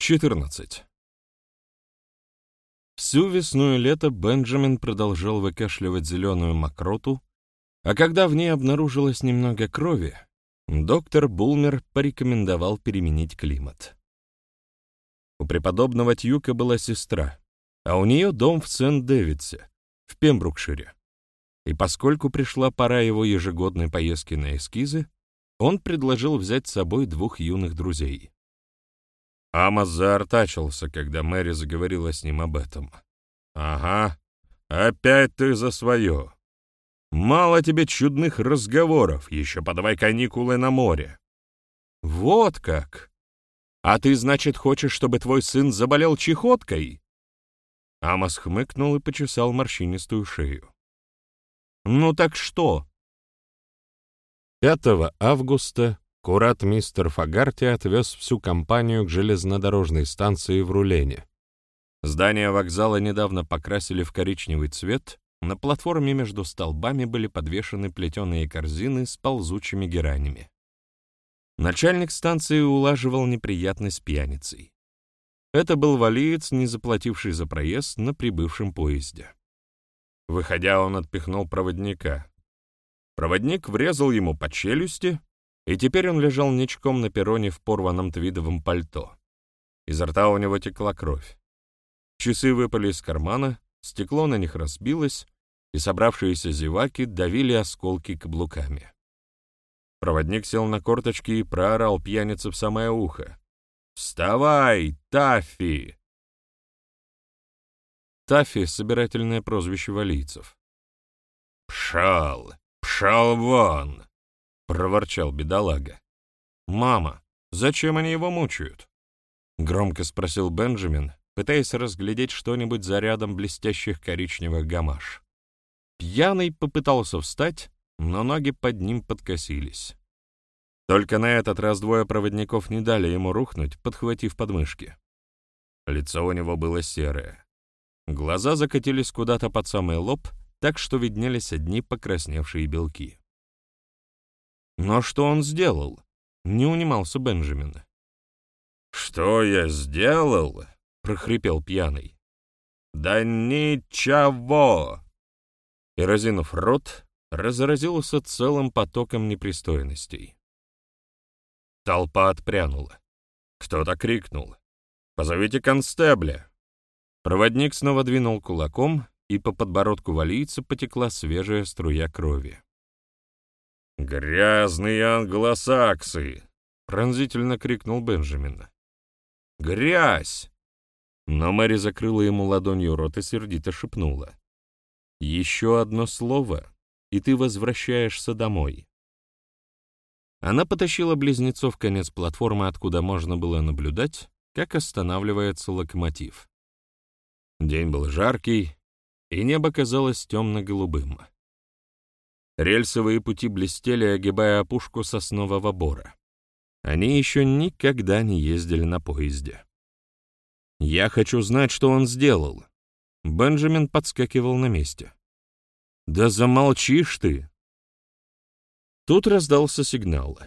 14. Всю весну и лето Бенджамин продолжал выкашливать зеленую мокроту, а когда в ней обнаружилось немного крови, доктор Булмер порекомендовал переменить климат. У преподобного Тьюка была сестра, а у нее дом в Сент-Дэвидсе, в Пембрукшире. И поскольку пришла пора его ежегодной поездки на эскизы, он предложил взять с собой двух юных друзей. Амос заортачился, когда Мэри заговорила с ним об этом. «Ага, опять ты за свое. Мало тебе чудных разговоров, еще подавай каникулы на море». «Вот как! А ты, значит, хочешь, чтобы твой сын заболел чехоткой?» Амос хмыкнул и почесал морщинистую шею. «Ну так что?» 5 августа Курат мистер Фагарти отвез всю компанию к железнодорожной станции в Рулене. Здание вокзала недавно покрасили в коричневый цвет, на платформе между столбами были подвешены плетеные корзины с ползучими геранями. Начальник станции улаживал неприятность пьяницей. Это был валиец, не заплативший за проезд на прибывшем поезде. Выходя, он отпихнул проводника. Проводник врезал ему по челюсти, и теперь он лежал ничком на перроне в порванном твидовом пальто. Изо рта у него текла кровь. Часы выпали из кармана, стекло на них разбилось, и собравшиеся зеваки давили осколки каблуками. Проводник сел на корточки и проорал пьянице в самое ухо. «Вставай, Таффи!» Таффи — собирательное прозвище валийцев. «Пшал! Пшал вон!» Проворчал бедолага. «Мама, зачем они его мучают?» — громко спросил Бенджамин, пытаясь разглядеть что-нибудь за рядом блестящих коричневых гамаш. Пьяный попытался встать, но ноги под ним подкосились. Только на этот раз двое проводников не дали ему рухнуть, подхватив подмышки. Лицо у него было серое. Глаза закатились куда-то под самый лоб, так что виднелись одни покрасневшие белки. Но что он сделал? Не унимался Бенджамин. «Что я сделал?» — прохрипел пьяный. «Да ничего!» И, разинув рот, разразился целым потоком непристойностей. Толпа отпрянула. Кто-то крикнул. «Позовите констебля!» Проводник снова двинул кулаком, и по подбородку валийца потекла свежая струя крови. «Грязные англосаксы!» — пронзительно крикнул Бенджамин. «Грязь!» Но Мэри закрыла ему ладонью рот и сердито шепнула. «Еще одно слово, и ты возвращаешься домой». Она потащила близнецов в конец платформы, откуда можно было наблюдать, как останавливается локомотив. День был жаркий, и небо казалось темно-голубым. Рельсовые пути блестели, огибая опушку соснового бора. Они еще никогда не ездили на поезде. «Я хочу знать, что он сделал». Бенджамин подскакивал на месте. «Да замолчишь ты!» Тут раздался сигнал.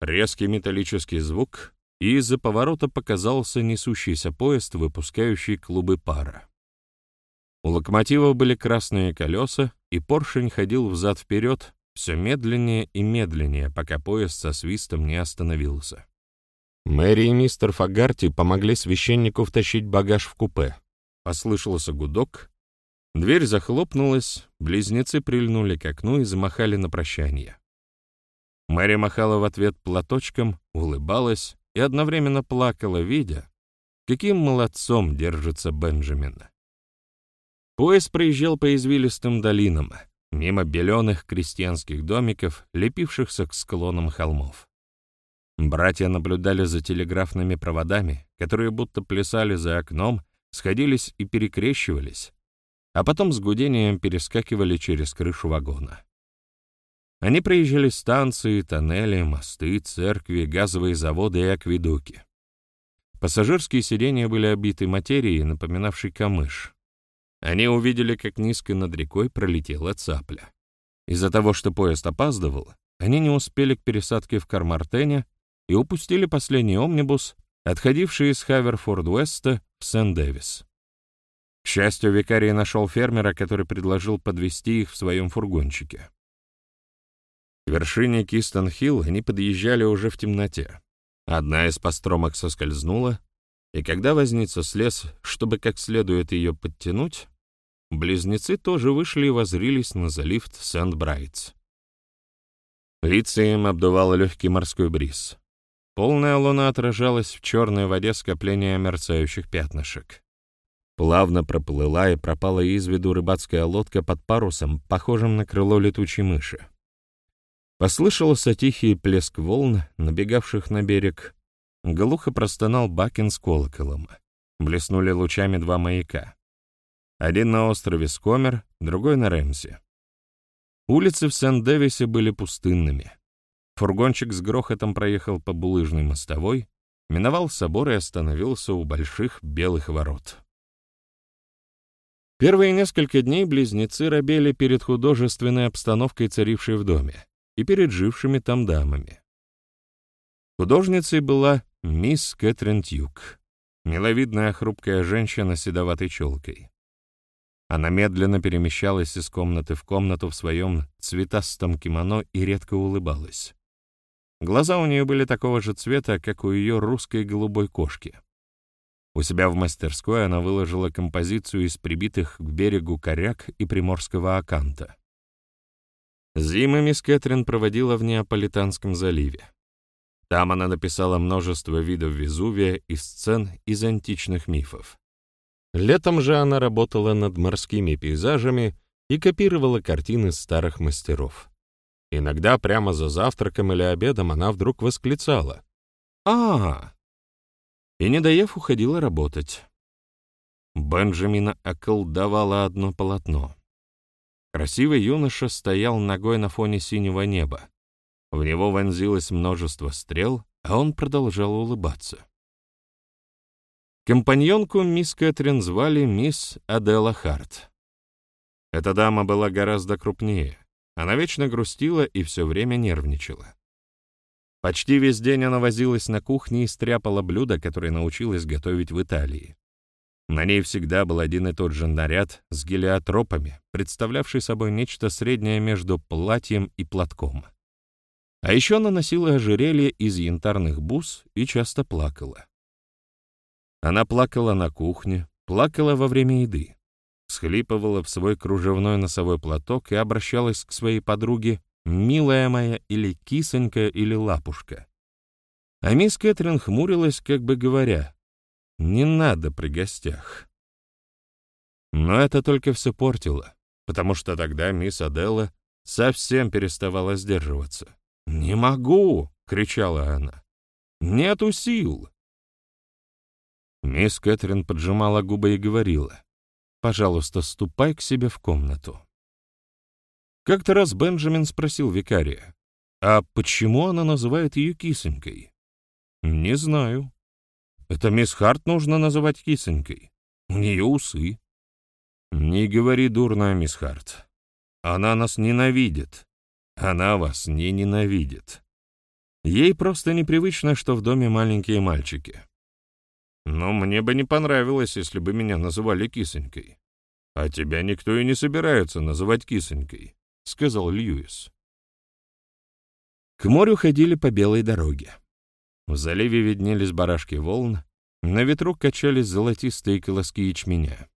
Резкий металлический звук, и из-за поворота показался несущийся поезд, выпускающий клубы пара. У локомотива были красные колеса, и поршень ходил взад-вперед все медленнее и медленнее, пока поезд со свистом не остановился. Мэри и мистер Фагарти помогли священнику втащить багаж в купе. Послышался гудок, дверь захлопнулась, близнецы прильнули к окну и замахали на прощание. Мэри махала в ответ платочком, улыбалась и одновременно плакала, видя, каким молодцом держится Бенджамин. Поезд проезжал по извилистым долинам, мимо беленых крестьянских домиков, лепившихся к склонам холмов. Братья наблюдали за телеграфными проводами, которые будто плясали за окном, сходились и перекрещивались, а потом с гудением перескакивали через крышу вагона. Они проезжали станции, тоннели, мосты, церкви, газовые заводы и акведуки. Пассажирские сиденья были обиты материей, напоминавшей камыш, они увидели, как низко над рекой пролетела цапля. Из-за того, что поезд опаздывал, они не успели к пересадке в Кармартене и упустили последний омнибус, отходившие из Хаверфорд-Уэста в Сент-Дэвис. К счастью, викарий нашел фермера, который предложил подвести их в своем фургончике. К вершине Кистон-Хилл они подъезжали уже в темноте. Одна из постромок соскользнула, и когда возница слез, чтобы как следует ее подтянуть, близнецы тоже вышли и возрились на залив Сент-Брайтс. Лица им обдувал легкий морской бриз. Полная луна отражалась в черной воде скопления мерцающих пятнышек. Плавно проплыла и пропала из виду рыбацкая лодка под парусом, похожим на крыло летучей мыши. Послышался тихий плеск волн, набегавших на берег. Глухо простонал Бакин с колоколом. Блеснули лучами два маяка. Один на острове Скомер, другой на Рэмсе. Улицы в Сент-Дэвисе были пустынными. Фургончик с грохотом проехал по булыжной мостовой, миновал собор и остановился у больших белых ворот. Первые несколько дней близнецы робели перед художественной обстановкой, царившей в доме и перед жившими там дамами. Художницей была мисс Кэтрин Тьюк, миловидная хрупкая женщина с седоватой челкой. Она медленно перемещалась из комнаты в комнату в своем цветастом кимоно и редко улыбалась. Глаза у нее были такого же цвета, как у ее русской голубой кошки. У себя в мастерской она выложила композицию из прибитых к берегу коряк и приморского аканта. Зимы мисс Кэтрин проводила в Неаполитанском заливе. Там она написала множество видов Везувия и сцен из античных мифов. Летом же она работала над морскими пейзажами и копировала картины старых мастеров. Иногда прямо за завтраком или обедом она вдруг восклицала «А!» и, не доев, уходила работать. Бенджамина околдовала одно полотно. Красивый юноша стоял ногой на фоне синего неба. В него вонзилось множество стрел, а он продолжал улыбаться. Компаньонку мисс Кэтрин звали мисс Адела Харт. Эта дама была гораздо крупнее. Она вечно грустила и все время нервничала. Почти весь день она возилась на кухне и стряпала блюда, которые научилась готовить в Италии. На ней всегда был один и тот же наряд с гелиотропами, представлявший собой нечто среднее между платьем и платком. А еще она носила ожерелье из янтарных бус и часто плакала. Она плакала на кухне, плакала во время еды, схлипывала в свой кружевной носовой платок и обращалась к своей подруге «милая моя» или «кисонька» или «лапушка». А мисс Кэтрин хмурилась, как бы говоря, не надо при гостях. Но это только все портило, потому что тогда мисс Аделла совсем переставала сдерживаться. «Не могу!» — кричала она. «Нету сил!» Мисс Кэтрин поджимала губы и говорила, «Пожалуйста, ступай к себе в комнату». Как-то раз Бенджамин спросил викария, «А почему она называет ее кисонькой?» «Не знаю», это мисс Харт нужно называть кисонькой. У нее усы. Не говори дурно мисс Харт. Она нас ненавидит. Она вас не ненавидит. Ей просто непривычно, что в доме маленькие мальчики. Но мне бы не понравилось, если бы меня называли кисонькой. А тебя никто и не собирается называть кисонькой, — сказал Льюис. К морю ходили по белой дороге. В заливе виднелись барашки волн, на ветру качались золотистые колоски ячменя.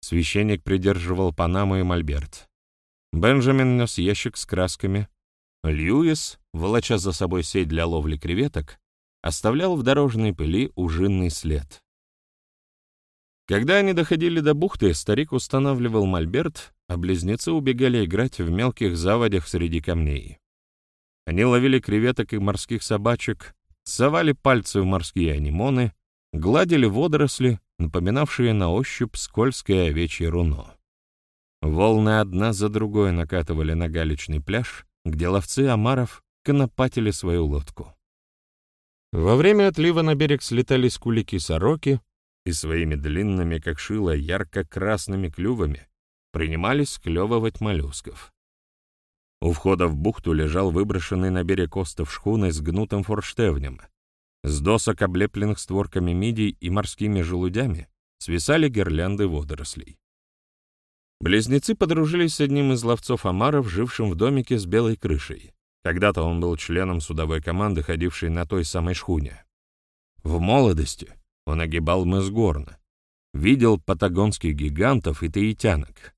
Священник придерживал Панаму и Мольберт. Бенджамин нес ящик с красками. Льюис, волоча за собой сеть для ловли креветок, оставлял в дорожной пыли ужинный след. Когда они доходили до бухты, старик устанавливал мольберт, а близнецы убегали играть в мелких заводях среди камней. Они ловили креветок и морских собачек, совали пальцы в морские анимоны, гладили водоросли, напоминавшие на ощупь скользкое овечье руно. Волны одна за другой накатывали на галечный пляж, где ловцы омаров конопатили свою лодку. Во время отлива на берег слетались кулики-сороки и своими длинными, как шило, ярко-красными клювами принимались склевывать моллюсков. У входа в бухту лежал выброшенный на берег остов шхуны с гнутым форштевнем. С досок, облепленных створками мидий и морскими желудями, свисали гирлянды водорослей. Близнецы подружились с одним из ловцов омаров, жившим в домике с белой крышей. Когда-то он был членом судовой команды, ходившей на той самой шхуне. В молодости он огибал мыс Горна, видел патагонских гигантов и таитянок.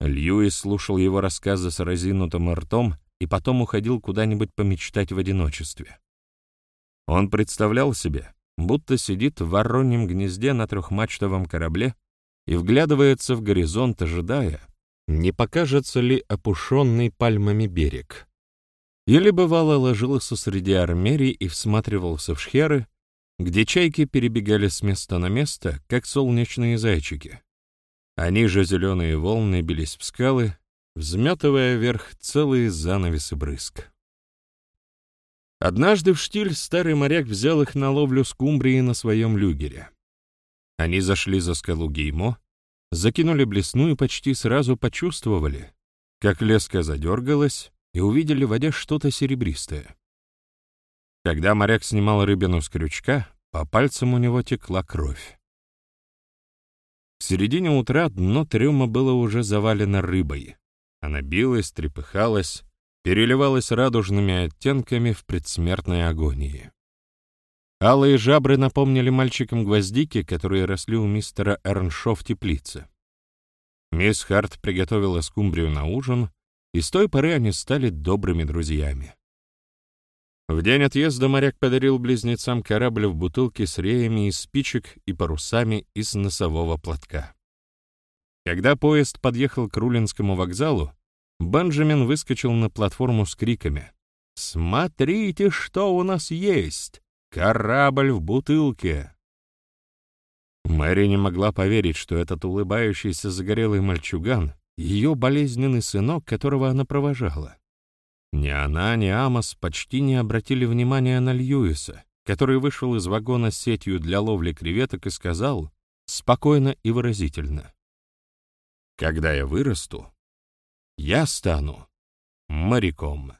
Льюис слушал его рассказы с разинутым ртом и потом уходил куда-нибудь помечтать в одиночестве. Он представлял себе, будто сидит в вороньем гнезде на трехмачтовом корабле и вглядывается в горизонт, ожидая, не покажется ли опушенный пальмами берег. Или, бывало, ложился среди армерий и всматривался в шхеры, где чайки перебегали с места на место, как солнечные зайчики. Они же зеленые волны бились в скалы, взметывая вверх целые занавесы брызг. Однажды в штиль старый моряк взял их на ловлю скумбрии на своем люгере. Они зашли за скалу Геймо, закинули блесну и почти сразу почувствовали, как леска задергалась, и увидели в воде что-то серебристое. Когда моряк снимал рыбину с крючка, по пальцам у него текла кровь. В середине утра дно трюма было уже завалено рыбой. Она билась, трепыхалась, переливалась радужными оттенками в предсмертной агонии. Алые жабры напомнили мальчикам гвоздики, которые росли у мистера Эрншо в теплице. Мисс Харт приготовила скумбрию на ужин, и с той поры они стали добрыми друзьями. В день отъезда моряк подарил близнецам корабль в бутылке с реями из спичек и парусами из носового платка. Когда поезд подъехал к Рулинскому вокзалу, Бенджамин выскочил на платформу с криками «Смотрите, что у нас есть! Корабль в бутылке!» Мэри не могла поверить, что этот улыбающийся загорелый мальчуган — ее болезненный сынок, которого она провожала. Ни она, ни Амос почти не обратили внимания на Льюиса, который вышел из вагона с сетью для ловли креветок и сказал спокойно и выразительно. «Когда я вырасту, я стану моряком».